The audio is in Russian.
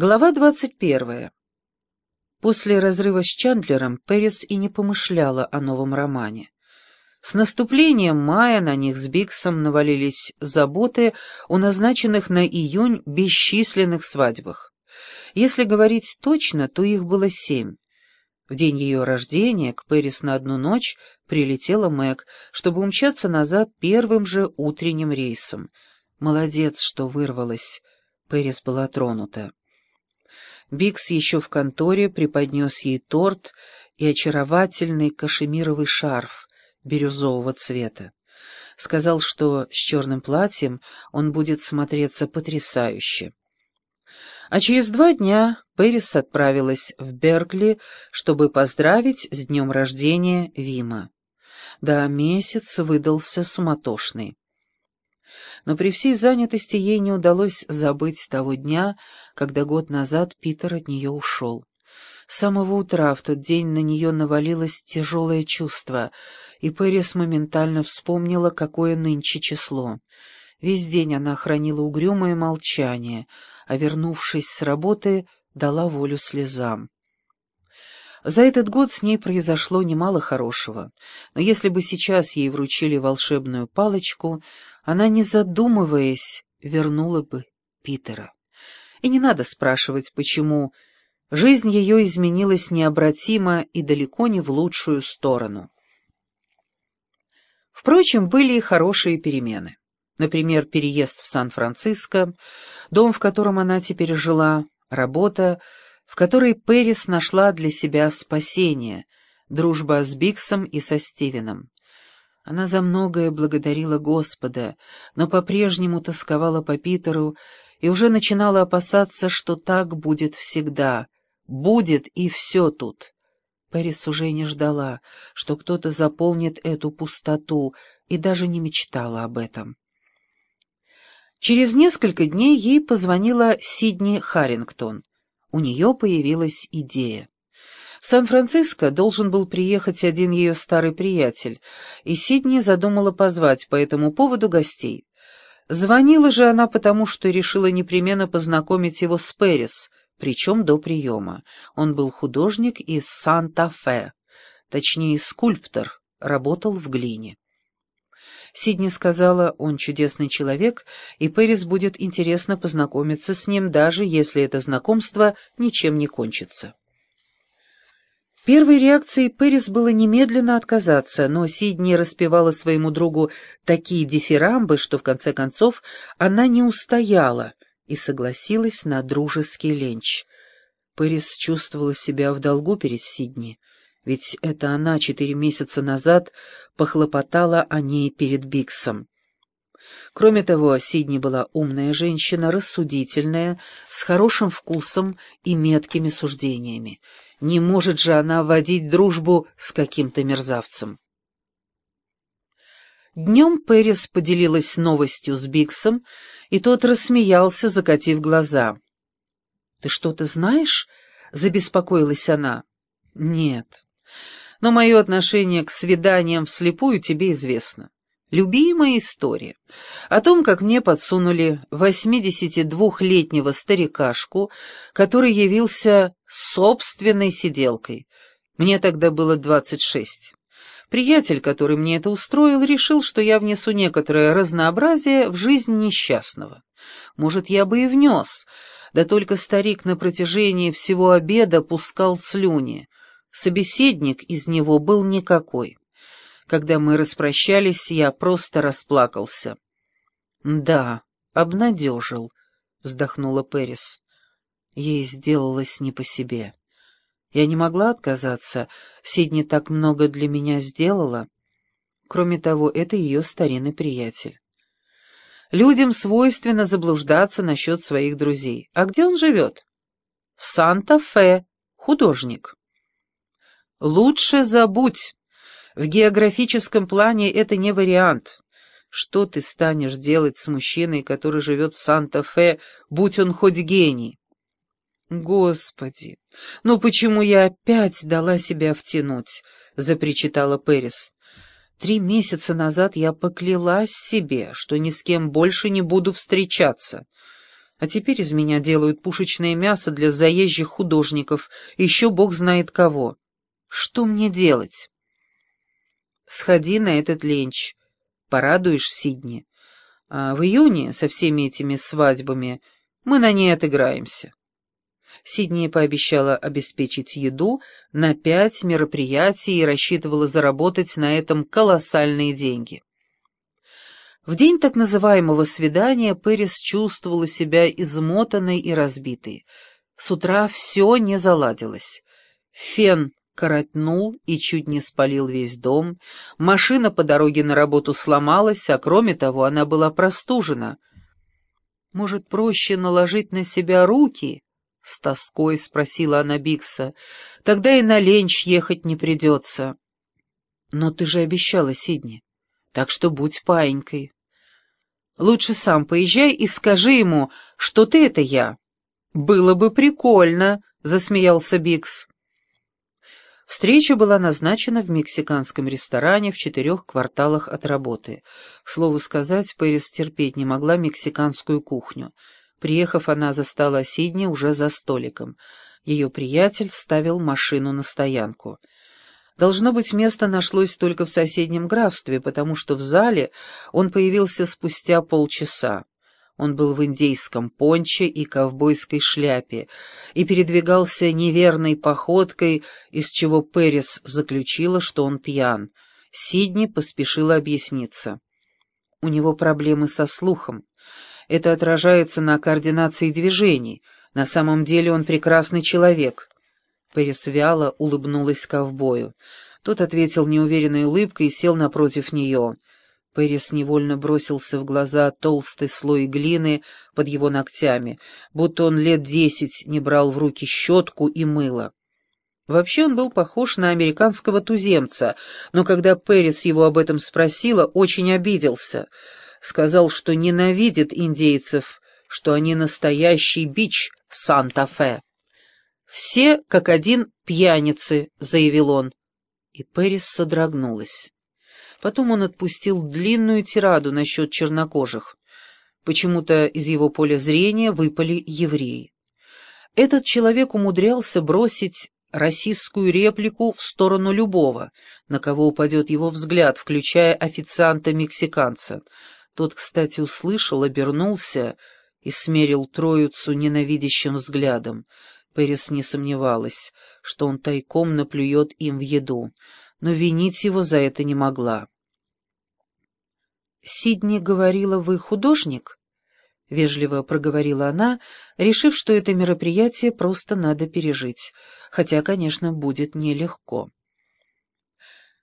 Глава двадцать первая. После разрыва с Чандлером Пэрис и не помышляла о новом романе. С наступлением мая на них с Биксом навалились заботы о назначенных на июнь бесчисленных свадьбах. Если говорить точно, то их было семь. В день ее рождения к Пэрис на одну ночь прилетела Мэг, чтобы умчаться назад первым же утренним рейсом. Молодец, что вырвалась. Пэрис была тронута. Бикс еще в конторе преподнес ей торт и очаровательный кашемировый шарф бирюзового цвета. Сказал, что с черным платьем он будет смотреться потрясающе. А через два дня Пэрис отправилась в Беркли, чтобы поздравить с днем рождения Вима. Да, месяц выдался суматошный. Но при всей занятости ей не удалось забыть того дня, когда год назад Питер от нее ушел. С самого утра в тот день на нее навалилось тяжелое чувство, и Пэрис моментально вспомнила, какое нынче число. Весь день она хранила угрюмое молчание, а, вернувшись с работы, дала волю слезам. За этот год с ней произошло немало хорошего, но если бы сейчас ей вручили волшебную палочку, она, не задумываясь, вернула бы Питера. И не надо спрашивать, почему. Жизнь ее изменилась необратимо и далеко не в лучшую сторону. Впрочем, были и хорошие перемены. Например, переезд в Сан-Франциско, дом, в котором она теперь жила, работа, в которой Пэрис нашла для себя спасение, дружба с Биксом и со Стивеном. Она за многое благодарила Господа, но по-прежнему тосковала по Питеру и уже начинала опасаться, что так будет всегда. Будет и все тут. Пэрис уже не ждала, что кто-то заполнит эту пустоту, и даже не мечтала об этом. Через несколько дней ей позвонила Сидни Харрингтон. У нее появилась идея. В Сан-Франциско должен был приехать один ее старый приятель, и Сидни задумала позвать по этому поводу гостей. Звонила же она потому, что решила непременно познакомить его с Пэрис, причем до приема. Он был художник из Санта-Фе, точнее скульптор, работал в глине. Сидни сказала, он чудесный человек, и Пэрис будет интересно познакомиться с ним, даже если это знакомство ничем не кончится. Первой реакцией Пэрис было немедленно отказаться, но Сидни распевала своему другу такие дифирамбы, что в конце концов она не устояла и согласилась на дружеский ленч. Пэрис чувствовала себя в долгу перед Сидни, ведь это она четыре месяца назад похлопотала о ней перед Биксом. Кроме того, Сидни была умная женщина, рассудительная, с хорошим вкусом и меткими суждениями. Не может же она водить дружбу с каким-то мерзавцем. Днем Пэрис поделилась новостью с Биксом, и тот рассмеялся, закатив глаза. «Ты что-то знаешь?» — забеспокоилась она. «Нет. Но мое отношение к свиданиям вслепую тебе известно. Любимая история о том, как мне подсунули 82-летнего старикашку, который явился собственной сиделкой. Мне тогда было 26. Приятель, который мне это устроил, решил, что я внесу некоторое разнообразие в жизнь несчастного. Может, я бы и внес, да только старик на протяжении всего обеда пускал слюни. Собеседник из него был никакой. Когда мы распрощались, я просто расплакался. «Да, обнадежил», — вздохнула Пэрис. Ей сделалось не по себе. Я не могла отказаться, Сидни так много для меня сделала. Кроме того, это ее старинный приятель. Людям свойственно заблуждаться насчет своих друзей. А где он живет? В Санта-Фе, художник. Лучше забудь. В географическом плане это не вариант. Что ты станешь делать с мужчиной, который живет в Санта-Фе, будь он хоть гений? Господи, ну почему я опять дала себя втянуть? запричитала Пэрис. Три месяца назад я поклялась себе, что ни с кем больше не буду встречаться. А теперь из меня делают пушечное мясо для заезжих художников, еще бог знает кого. Что мне делать? Сходи на этот ленч. Порадуешь Сидни. А в июне со всеми этими свадьбами мы на ней отыграемся. Сидни пообещала обеспечить еду на пять мероприятий и рассчитывала заработать на этом колоссальные деньги. В день так называемого свидания Пэрис чувствовала себя измотанной и разбитой. С утра все не заладилось. Фен коротнул и чуть не спалил весь дом, машина по дороге на работу сломалась, а кроме того она была простужена. «Может, проще наложить на себя руки?» — с тоской спросила она Бикса. «Тогда и на ленч ехать не придется». «Но ты же обещала, Сидни, так что будь паинькой». Лучше сам поезжай и скажи ему, что ты — это я». «Было бы прикольно», — засмеялся Бикс. Встреча была назначена в мексиканском ресторане в четырех кварталах от работы. К слову сказать, Пэрис терпеть не могла мексиканскую кухню. Приехав, она застала Сидни уже за столиком. Ее приятель ставил машину на стоянку. Должно быть, место нашлось только в соседнем графстве, потому что в зале он появился спустя полчаса. Он был в индейском понче и ковбойской шляпе и передвигался неверной походкой, из чего Перес заключила, что он пьян. Сидни поспешила объясниться. У него проблемы со слухом. Это отражается на координации движений. На самом деле он прекрасный человек. Пэрис вяло улыбнулась ковбою. Тот ответил неуверенной улыбкой и сел напротив нее. Пэрис невольно бросился в глаза толстый слой глины под его ногтями, будто он лет десять не брал в руки щетку и мыло. Вообще он был похож на американского туземца, но когда Пэрис его об этом спросила, очень обиделся. Сказал, что ненавидит индейцев, что они настоящий бич Санта-Фе. «Все, как один, пьяницы», — заявил он. И Пэрис содрогнулась. Потом он отпустил длинную тираду насчет чернокожих. Почему-то из его поля зрения выпали евреи. Этот человек умудрялся бросить российскую реплику в сторону любого, на кого упадет его взгляд, включая официанта-мексиканца. Тот, кстати, услышал, обернулся и смерил троицу ненавидящим взглядом. Пэрис не сомневалась, что он тайком наплюет им в еду, но винить его за это не могла. «Сидни говорила, вы художник?» — вежливо проговорила она, решив, что это мероприятие просто надо пережить, хотя, конечно, будет нелегко.